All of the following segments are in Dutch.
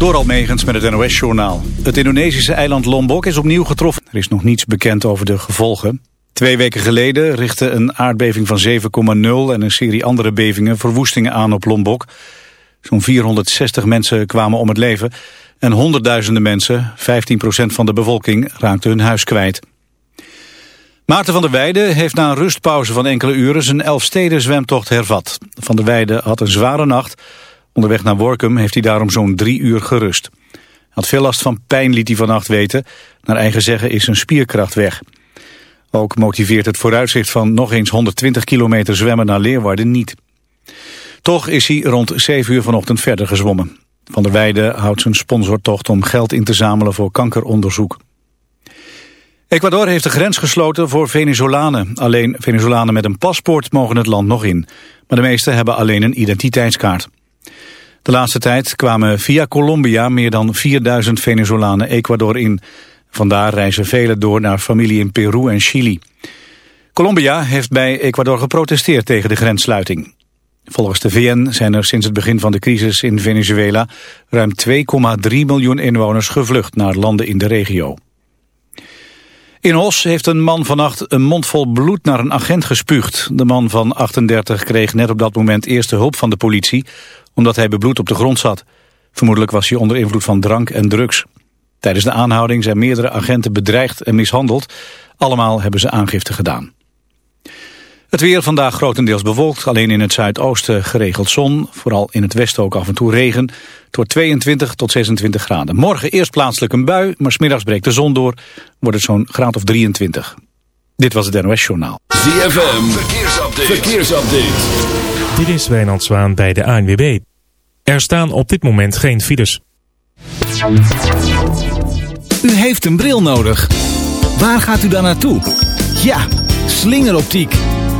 Door Almegens met het NOS-journaal. Het Indonesische eiland Lombok is opnieuw getroffen. Er is nog niets bekend over de gevolgen. Twee weken geleden richtte een aardbeving van 7,0 en een serie andere bevingen verwoestingen aan op Lombok. Zo'n 460 mensen kwamen om het leven en honderdduizenden mensen, 15% van de bevolking, raakten hun huis kwijt. Maarten van der Weijden heeft na een rustpauze van enkele uren zijn Elfsteden zwemtocht hervat. Van der Weijden had een zware nacht Onderweg naar Workum heeft hij daarom zo'n drie uur gerust. Had veel last van pijn, liet hij vannacht weten. Naar eigen zeggen is zijn spierkracht weg. Ook motiveert het vooruitzicht van nog eens 120 kilometer zwemmen naar Leeuwarden niet. Toch is hij rond 7 uur vanochtend verder gezwommen. Van der Weijden houdt zijn sponsortocht om geld in te zamelen voor kankeronderzoek. Ecuador heeft de grens gesloten voor Venezolanen. Alleen Venezolanen met een paspoort mogen het land nog in. Maar de meesten hebben alleen een identiteitskaart. De laatste tijd kwamen via Colombia meer dan 4000 Venezolanen Ecuador in. Vandaar reizen velen door naar familie in Peru en Chili. Colombia heeft bij Ecuador geprotesteerd tegen de grenssluiting. Volgens de VN zijn er sinds het begin van de crisis in Venezuela ruim 2,3 miljoen inwoners gevlucht naar landen in de regio. In Os heeft een man vannacht een mond vol bloed naar een agent gespuugd. De man van 38 kreeg net op dat moment eerste hulp van de politie omdat hij bebloed op de grond zat. Vermoedelijk was hij onder invloed van drank en drugs. Tijdens de aanhouding zijn meerdere agenten bedreigd en mishandeld. Allemaal hebben ze aangifte gedaan. Het weer vandaag grotendeels bewolkt, alleen in het zuidoosten geregeld zon. Vooral in het westen ook af en toe regen. Wordt 22 tot 26 graden. Morgen eerst plaatselijk een bui, maar smiddags breekt de zon door. Wordt het zo'n graad of 23. Dit was het NOS Journaal. ZFM, verkeersupdate. verkeersupdate. Dit is Wijnand Zwaan bij de ANWB. Er staan op dit moment geen files. U heeft een bril nodig. Waar gaat u dan naartoe? Ja, slingeroptiek.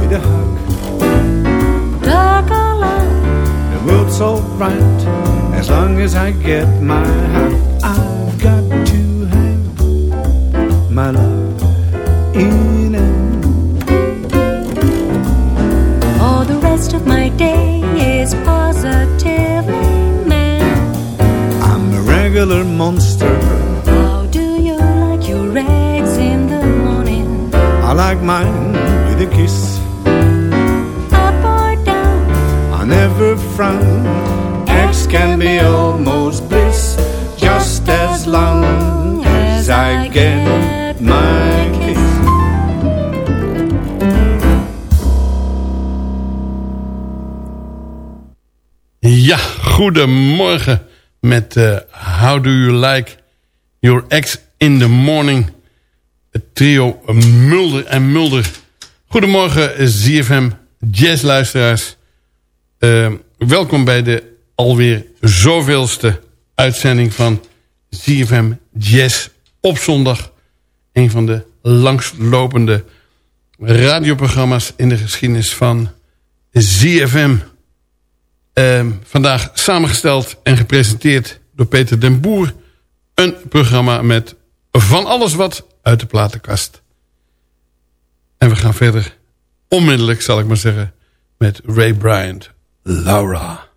With a hug. Dark or light? The world's so bright as long as I get my hug. I've got to have my love in it. For the rest of my day is positively man. I'm a regular monster. How do you like your eggs in the morning? I like mine a kiss. Up or down? I never frown. Eggs can be almost bliss, just as long as I get my kiss. Ja, goedemorgen met eh, How Do You Like Your Ex in the Morning. Het trio Mulder en Mulder. Goedemorgen ZFM jazzluisteraars. Eh, welkom bij de alweer zoveelste uitzending van ZFM Jazz op zondag. Een van de langslopende radioprogramma's in de geschiedenis van ZFM. Ehm, vandaag samengesteld en gepresenteerd door Peter den Boer. Een programma met van alles wat uit de platenkast. En we gaan verder, onmiddellijk zal ik maar zeggen, met Ray Bryant, Laura.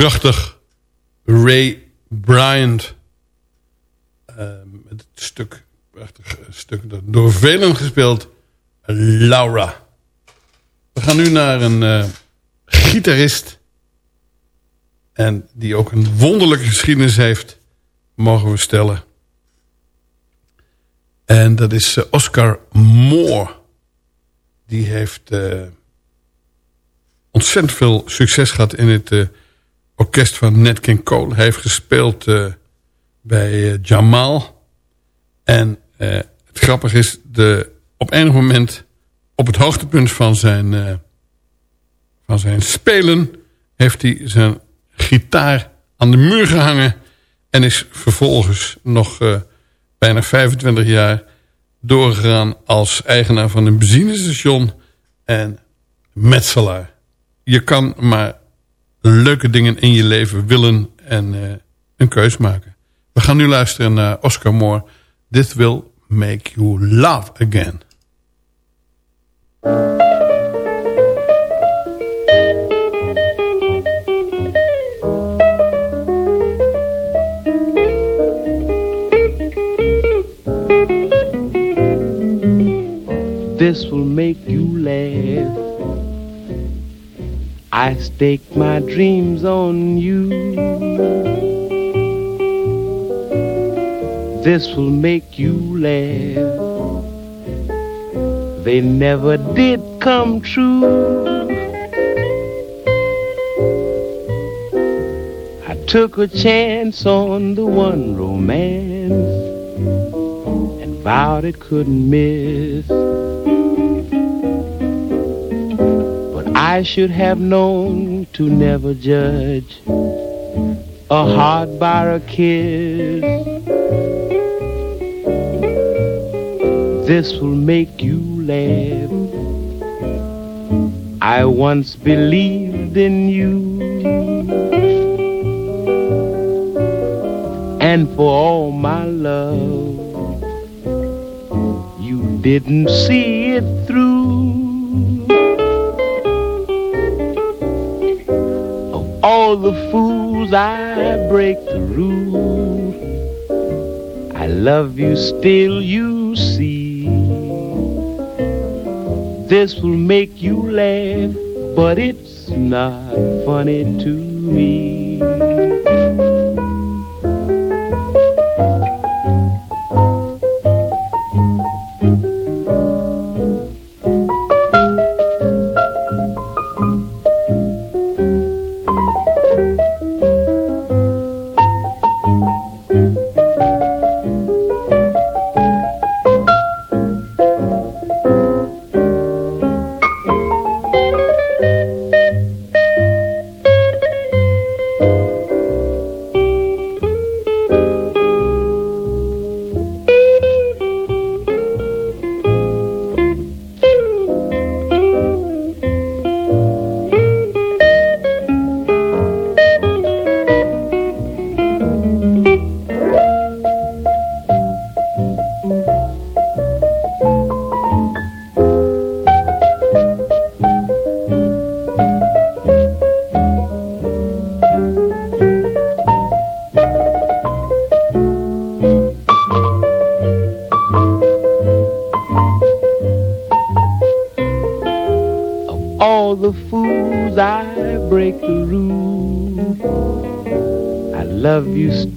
Prachtig. Ray Bryant. Met het stuk, prachtig stuk, door velen gespeeld. Laura. We gaan nu naar een uh, gitarist. En die ook een wonderlijke geschiedenis heeft, mogen we stellen. En dat is uh, Oscar Moore. Die heeft ontzettend veel succes gehad in het orkest van Nat King Cole. Hij heeft gespeeld uh, bij uh, Jamal. En het grappige is, de, op enig moment op het hoogtepunt van zijn, van zijn spelen... heeft hij zijn gitaar aan de muur gehangen... en is vervolgens nog bijna 25 jaar doorgegaan als eigenaar van een benzinestation en metselaar je kan maar leuke dingen in je leven willen en uh, een keus maken. We gaan nu luisteren naar Oscar Moore. This will make you love again. This will make I stake my dreams on you. This will make you laugh. They never did come true. I took a chance on the one romance and vowed it couldn't miss. I should have known to never judge a heart by a kiss. This will make you laugh. I once believed in you. And for all my love, you didn't see all the fools I break the rule. I love you still, you see. This will make you laugh, but it's not funny to me.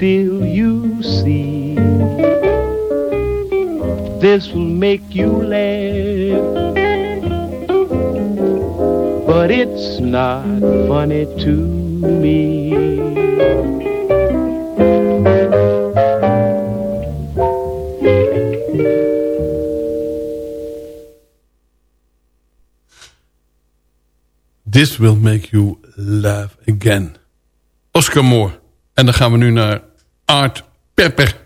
feel you see. This will make you laugh. But it's not funny to me. This Will Make You Laugh Again. Oscar Moore. En dan gaan we nu naar Art Pepper.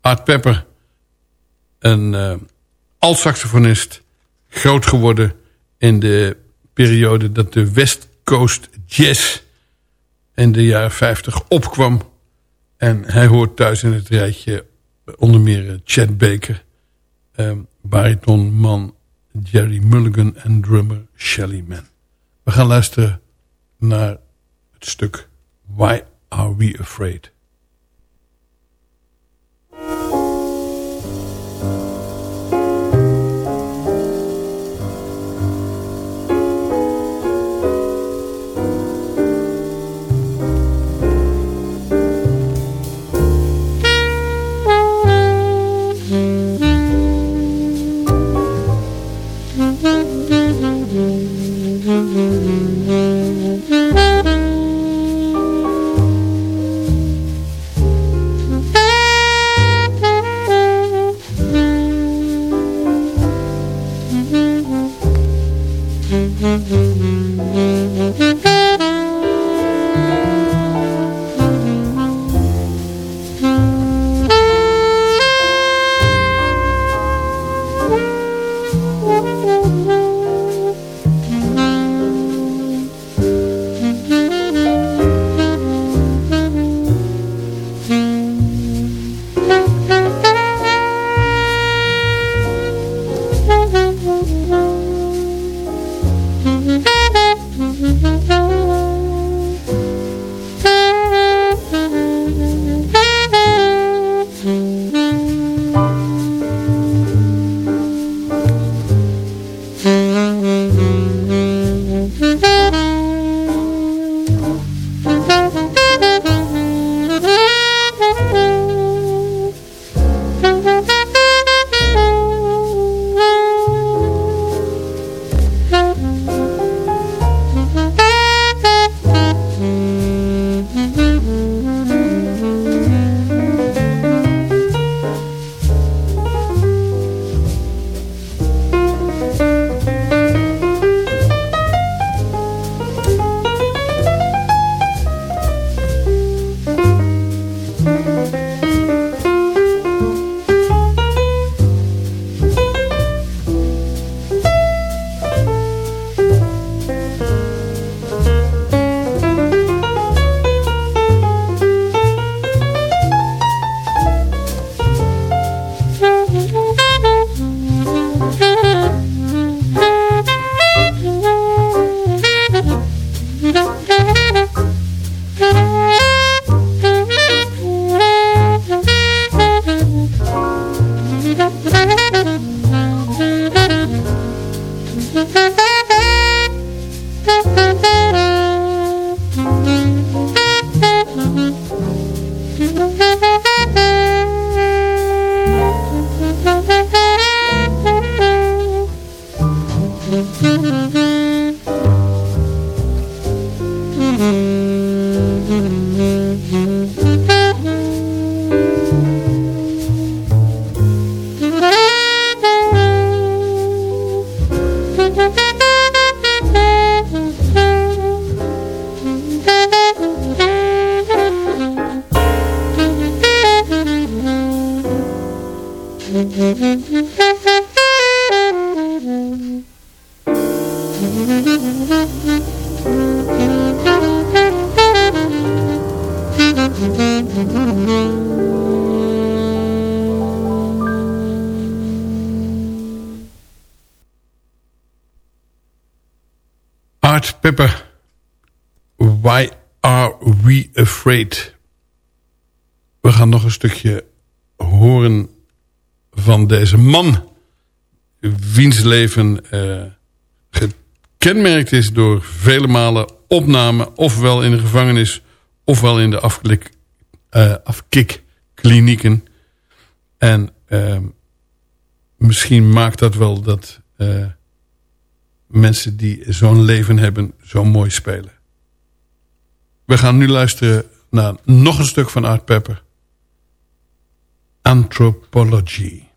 Art Pepper. Een uh, alt-saxofonist. Groot geworden in de periode dat de West Coast Jazz in de jaren 50 opkwam. En hij hoort thuis in het rijtje onder meer Chad Baker, um, baritonman Jerry Mulligan en drummer Shelly Man. We gaan luisteren naar het stuk Why Are We Afraid? We gaan nog een stukje horen van deze man. Wiens leven uh, gekenmerkt is door vele malen opname. Ofwel in de gevangenis, ofwel in de afklik, uh, afkikklinieken. En uh, misschien maakt dat wel dat mensen die zo'n leven hebben zo mooi spelen. We gaan nu luisteren naar nog een stuk van Art Pepper. Anthropology.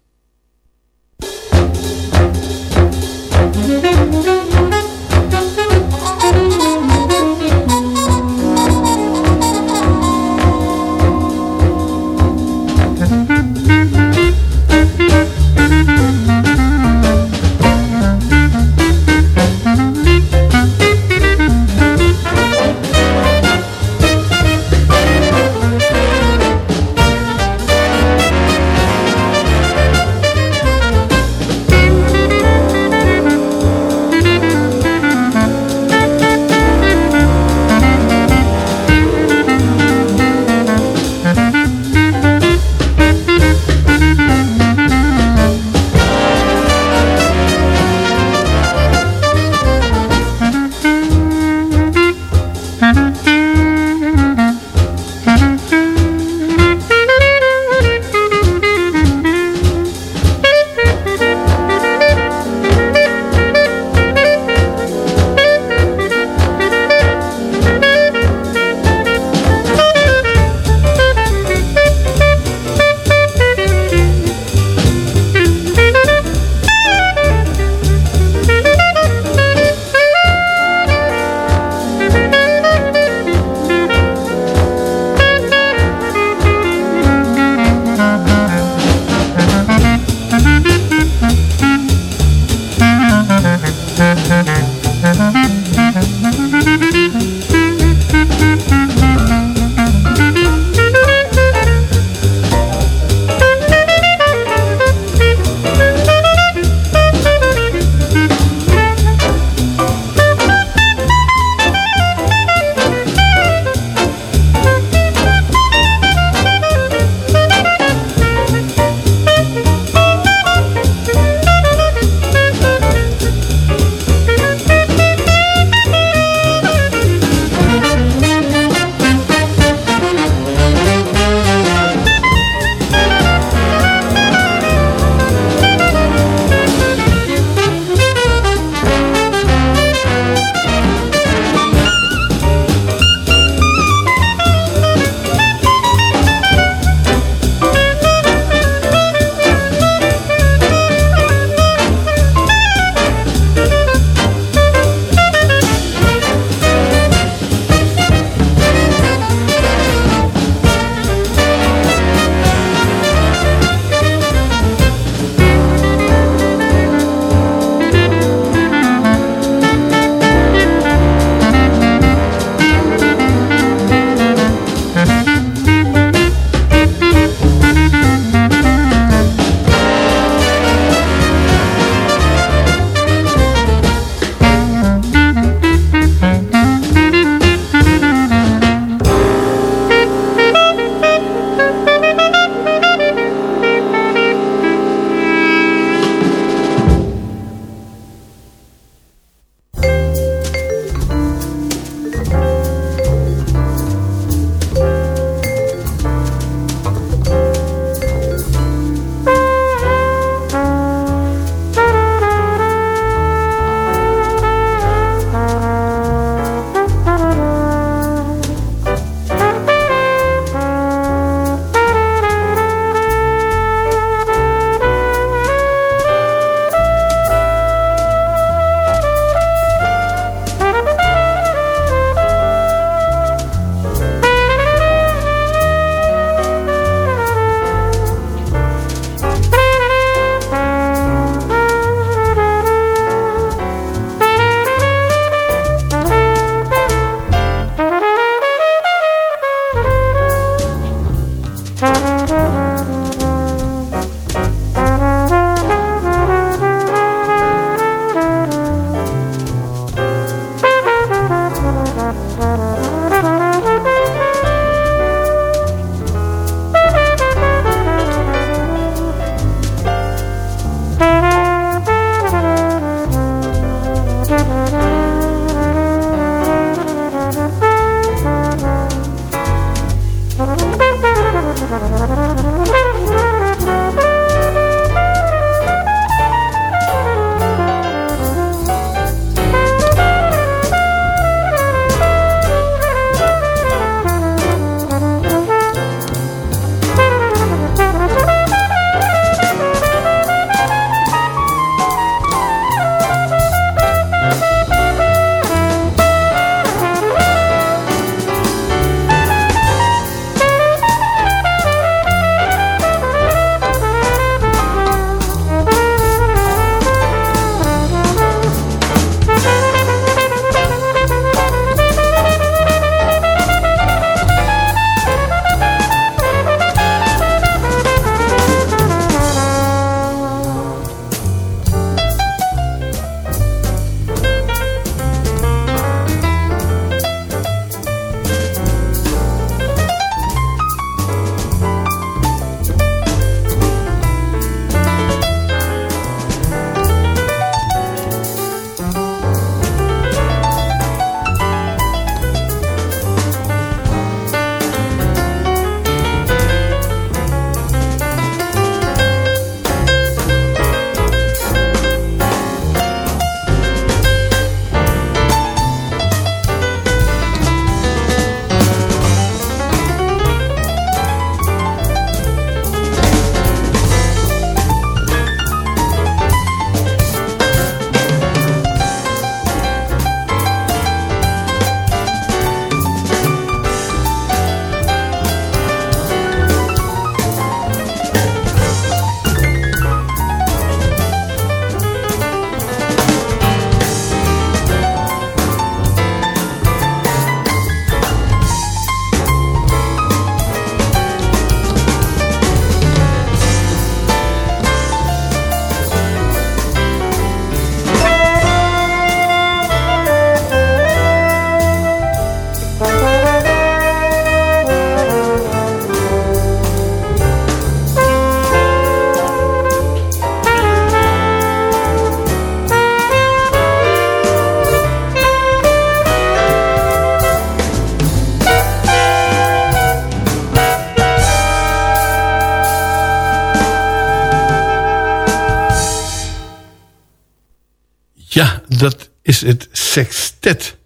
Is het sextet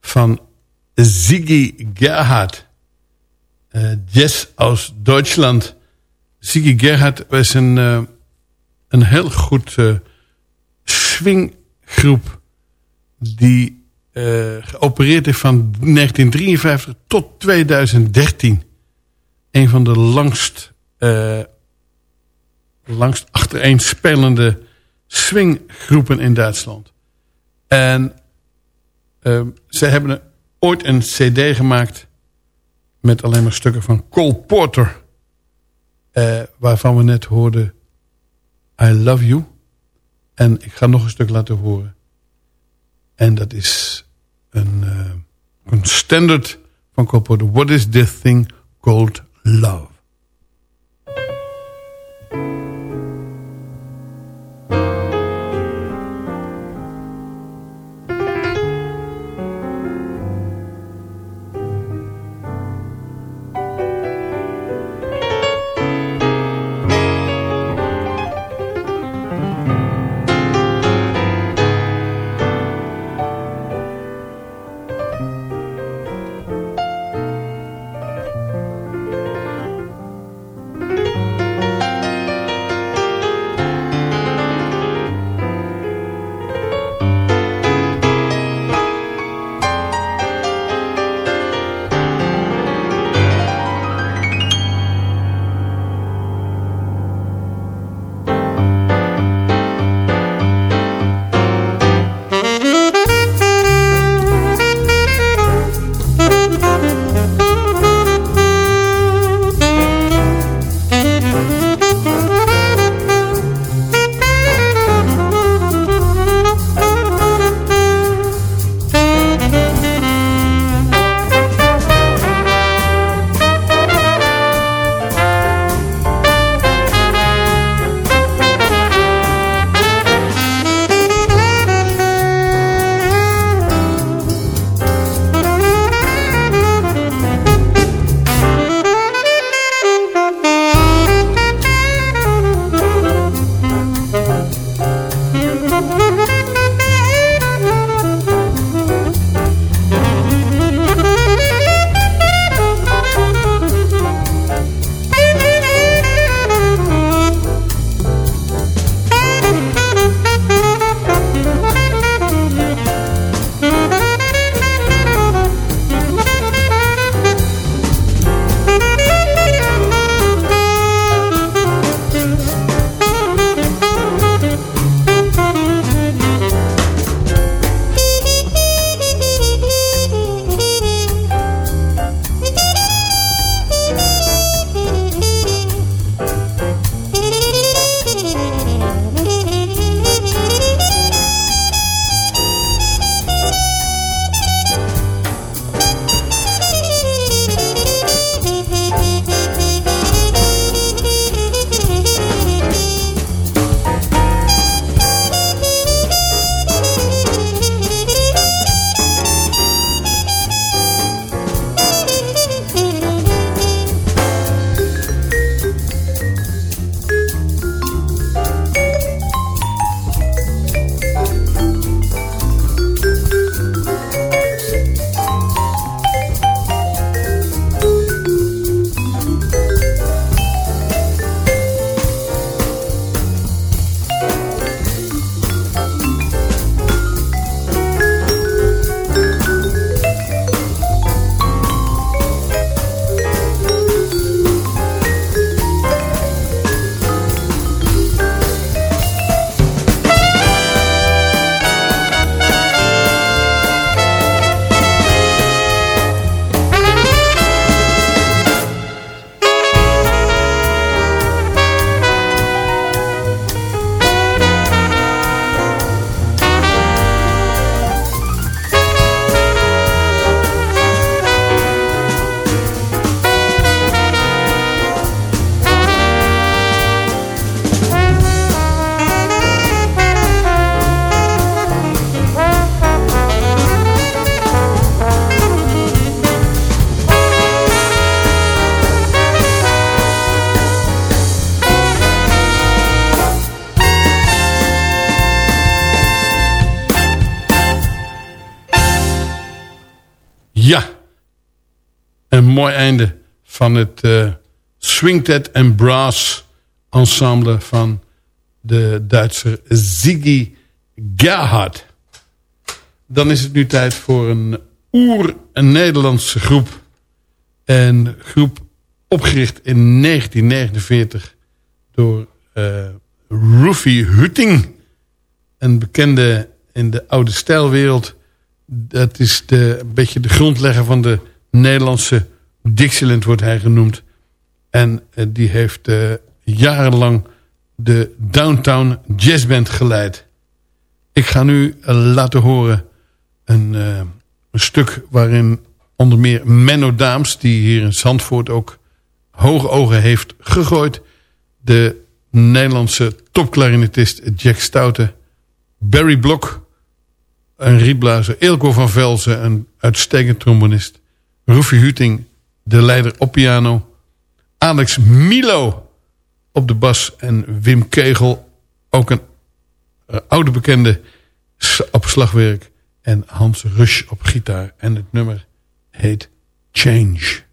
van Ziggy Gerhard. Uh, jazz aus Duitsland. Ziggy Gerhard was een, uh, een heel goed uh, swinggroep... die geopereerd heeft van 1953 tot 2013. Een van de langst, langst achtereen spelende swinggroepen in Duitsland. En uh, ze hebben ooit een cd gemaakt met alleen maar stukken van Cole Porter. Uh, waarvan we net hoorden I Love You. En ik ga nog een stuk laten horen. En dat is een, uh, een standard van Cole Porter. What is this thing called love? Einde van het uh, Swingtet and Brass ensemble van de Duitser Ziggy Gerhard. Dan is het nu tijd voor een oer-Nederlandse groep. Een groep opgericht in 1949 door uh, Rufy Hutting. Een bekende in de oude stijlwereld. Dat is de, een beetje de grondlegger van de Nederlandse Dixieland wordt hij genoemd. En uh, die heeft uh, jarenlang de Downtown Jazzband geleid. Ik ga nu laten horen een, een stuk waarin onder meer Menno Daams... die hier in Zandvoort ook hoge ogen heeft gegooid... de Nederlandse topklarinetist Jack Stoute... Barry Blok, een rietblazer... Eelco van Velzen, een uitstekend trombonist... Ruffy Huting, de leider op piano... Alex Milo op de bas en Wim Kegel... ook een uh, oude bekende op slagwerk... en Hans Rush op gitaar. En het nummer heet Change.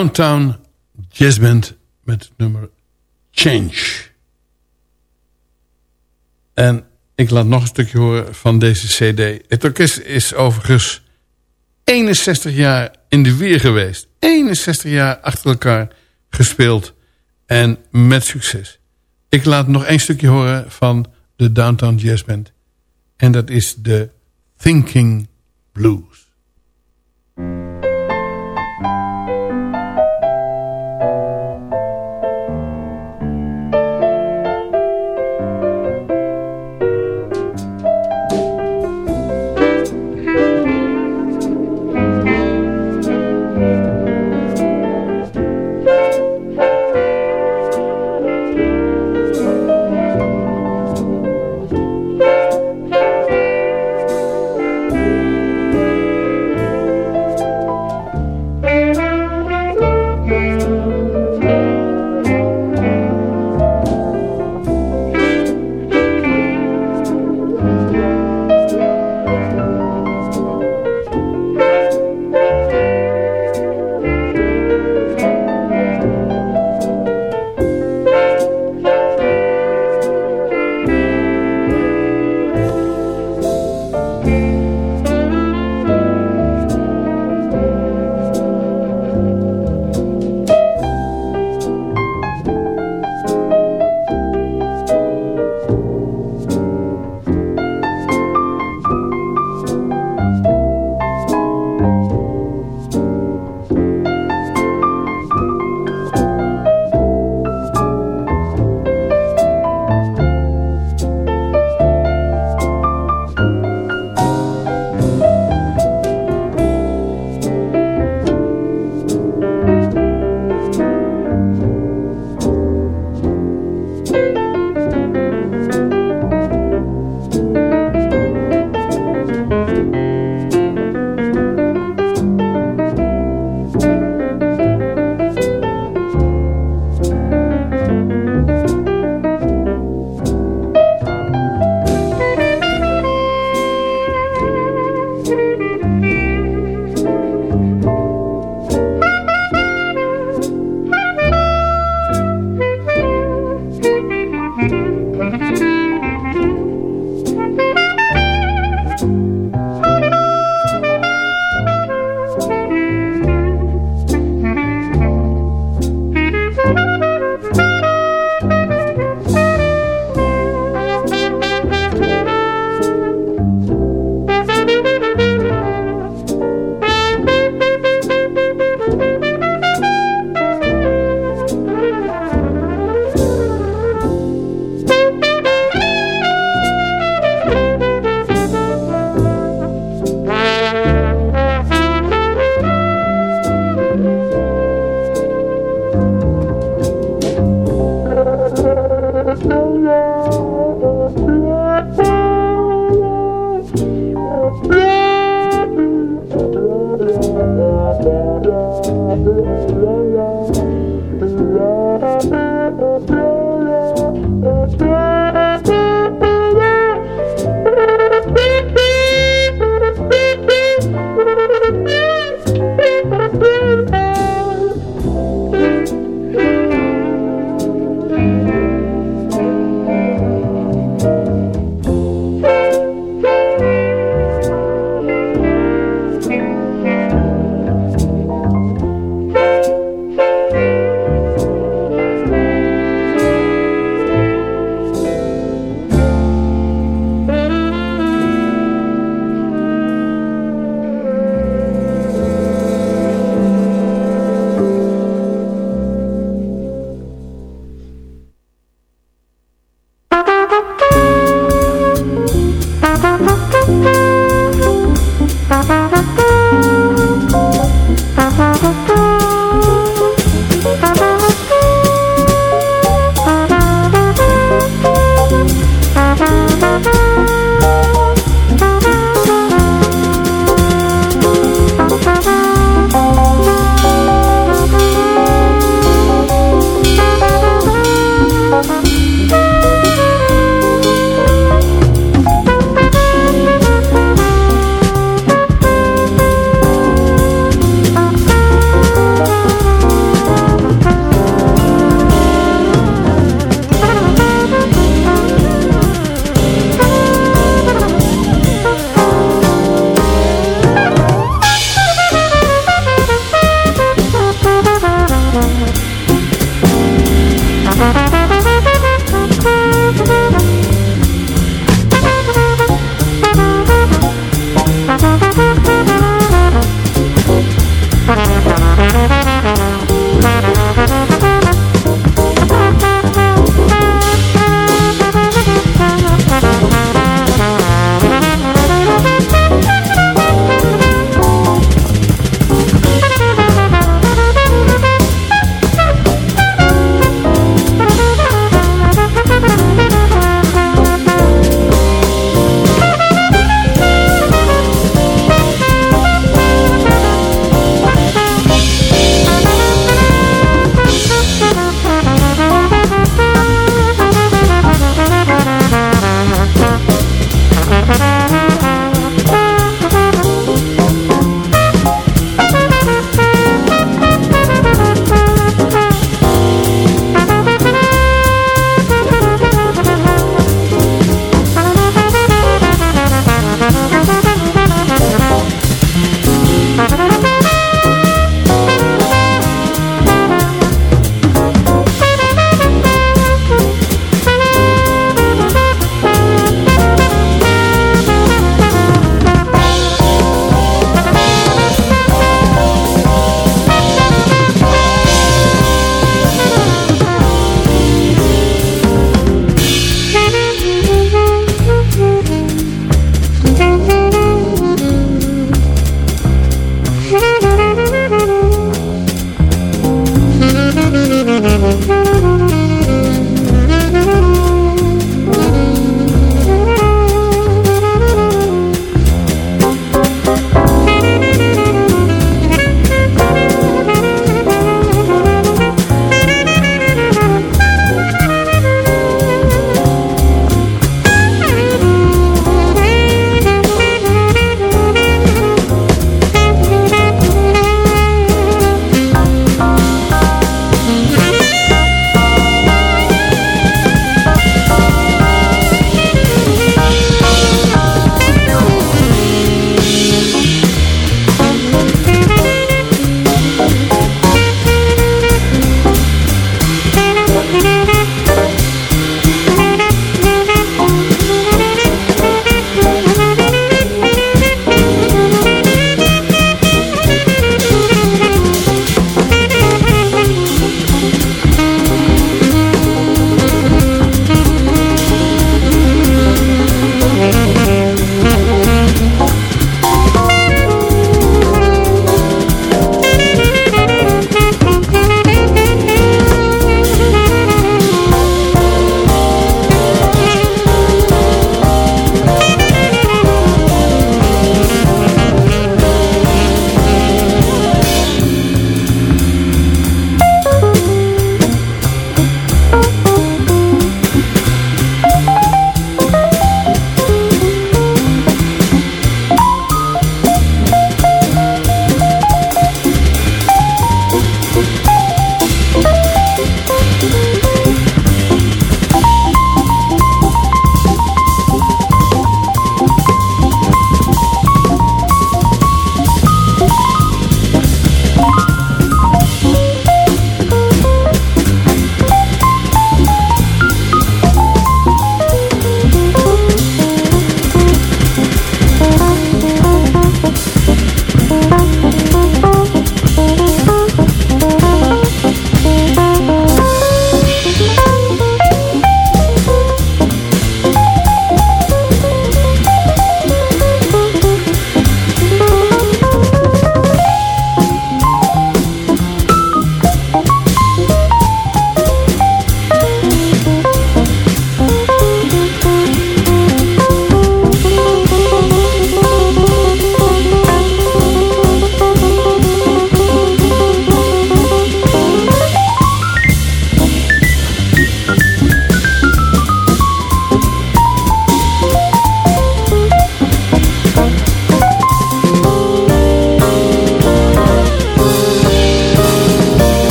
Downtown Jazz Band met het nummer Change. En ik laat nog een stukje horen van deze cd. Het orkest is overigens 61 jaar in de weer geweest. 61 jaar achter elkaar gespeeld. En met succes. Ik laat nog één stukje horen van de Downtown Jazz Band. En dat is de Thinking Blues.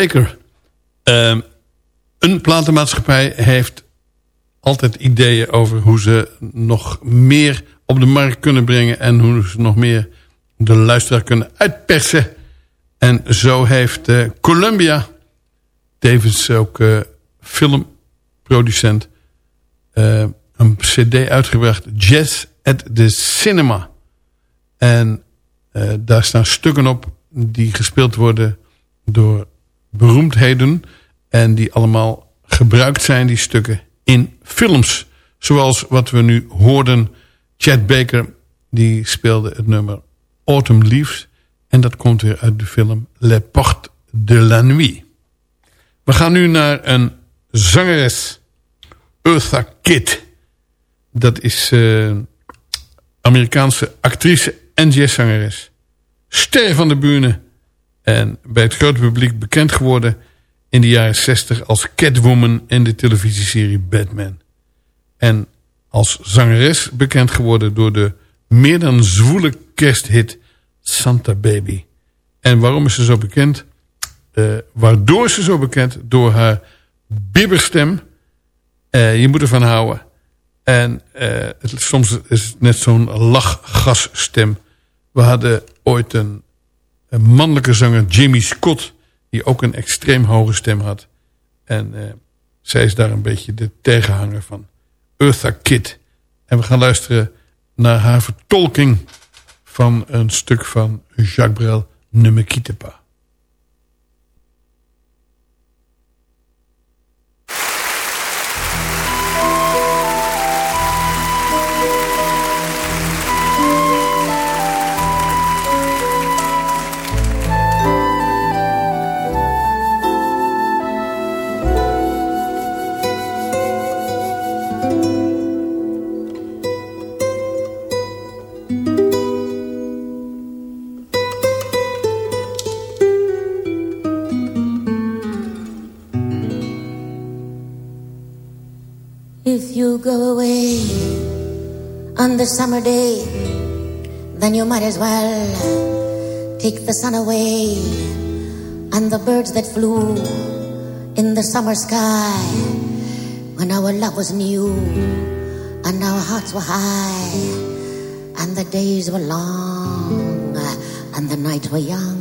Baker. Ehm, een platenmaatschappij heeft altijd ideeën over hoe ze nog meer op de markt kunnen brengen... en hoe ze nog meer de luisteraar kunnen uitpersen. En zo heeft uh, Columbia, tevens ook uh, filmproducent... Uh, een cd uitgebracht, Jazz at the Cinema. En daar staan stukken op die gespeeld worden door beroemdheden... en die allemaal gebruikt zijn, die stukken, in films. Zoals wat we nu hoorden, Chad Baker... die speelde het nummer Autumn Leaves... en dat komt weer uit de film Le Porte de la Nuit. We gaan nu naar een zangeres, Eartha Kitt. Dat is uh, Amerikaanse actrice en jazzzangeres. Ster van de bühne en bij het grote publiek bekend geworden in de jaren 60 als Catwoman in de televisieserie Batman. En als zangeres bekend geworden door de meer dan zwoele kersthit Santa Baby. En waarom is ze zo bekend? Uh, waardoor ze zo bekend? Door haar bibberstem. Uh, je moet ervan houden. En uh, het, soms is het net zo'n lachgasstem. We hadden ooit een, een, mannelijke zanger, Jimmy Scott... die ook een extreem hoge stem had. En uh, zij is daar een beetje de tegenhanger van. Eartha Kitt. En we gaan luisteren naar haar vertolking... van een stuk van Jacques Brel, Ne me quitte you go away on the summer day, then you might as well take the sun away and the birds that flew in the summer sky when our love was new and our hearts were high and the days were long and the nights were young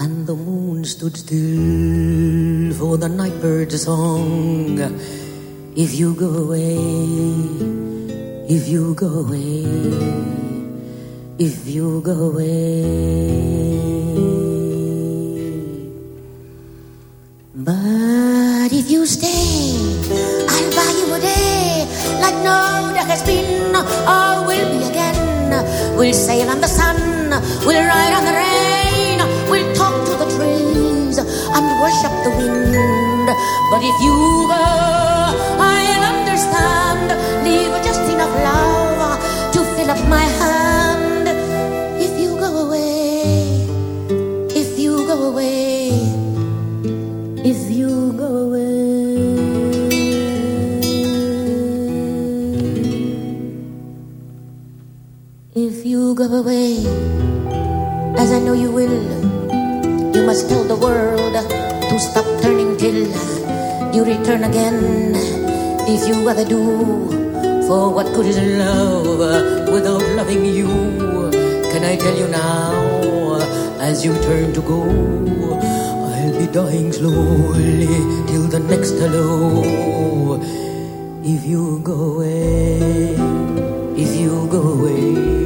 and the moon stood still for the night bird's song if you go away, if you go away, if you go away. But if you stay, I'll buy you a day like no there has been or will be again. We'll sail on the sun, we'll ride on the rain, we'll talk to the trees and worship the wind. But if you go, you go away, as I know you will, you must tell the world to stop turning till you return again. If you ever do for what good is love without loving you? Can I tell you now, as you turn to go, I'll be dying slowly till the next hello. If you go away, if you go away,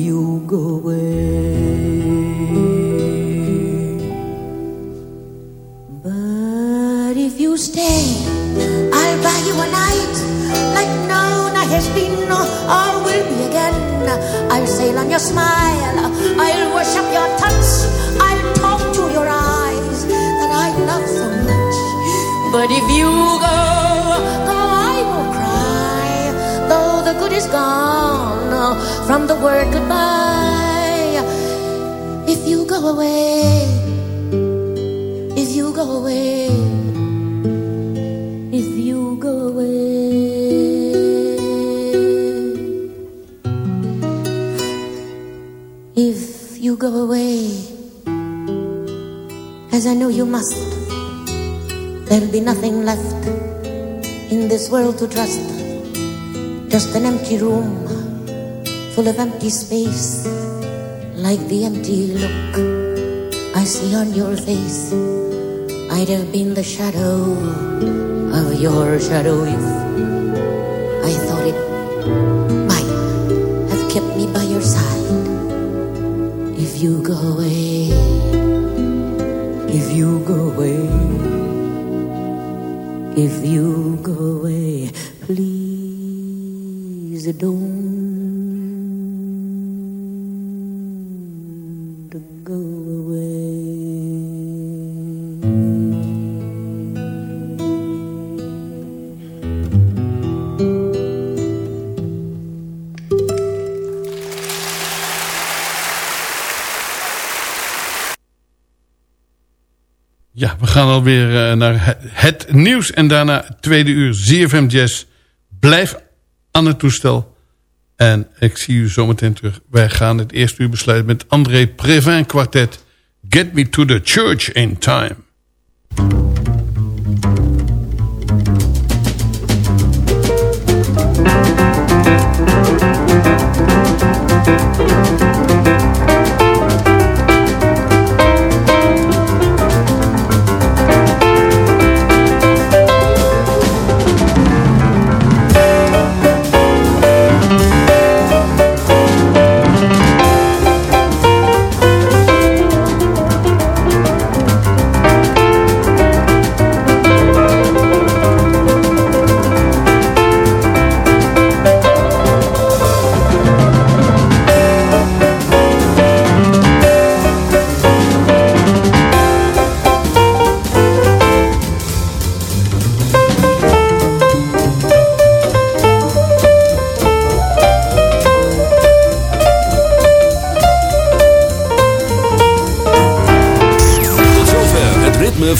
you go away. But if you stay, I'll buy you a night like no night has been or will be again. I'll sail on your smile. I'll worship your touch. I'll talk to your eyes that I love so much. But if you go, go, I will cry. Though the good is gone from the word goodbye. If you go away, if you go away. If you go away, if you go away as I know you must. There'll be nothing left in this world to trust. Just an empty room full of empty space, like the empty look I see on your face. I'd have been the shadow of your shadow if I thought it might have kept me by your side. If you go away, if you go away, if you go away, please don't gaan alweer uh, naar het, nieuws en daarna tweede uur ZFM Jazz. Blijf aan het toestel. En ik zie u zometeen terug. Wij gaan het eerste uur besluiten met André Previn kwartet. Get me to the church in time.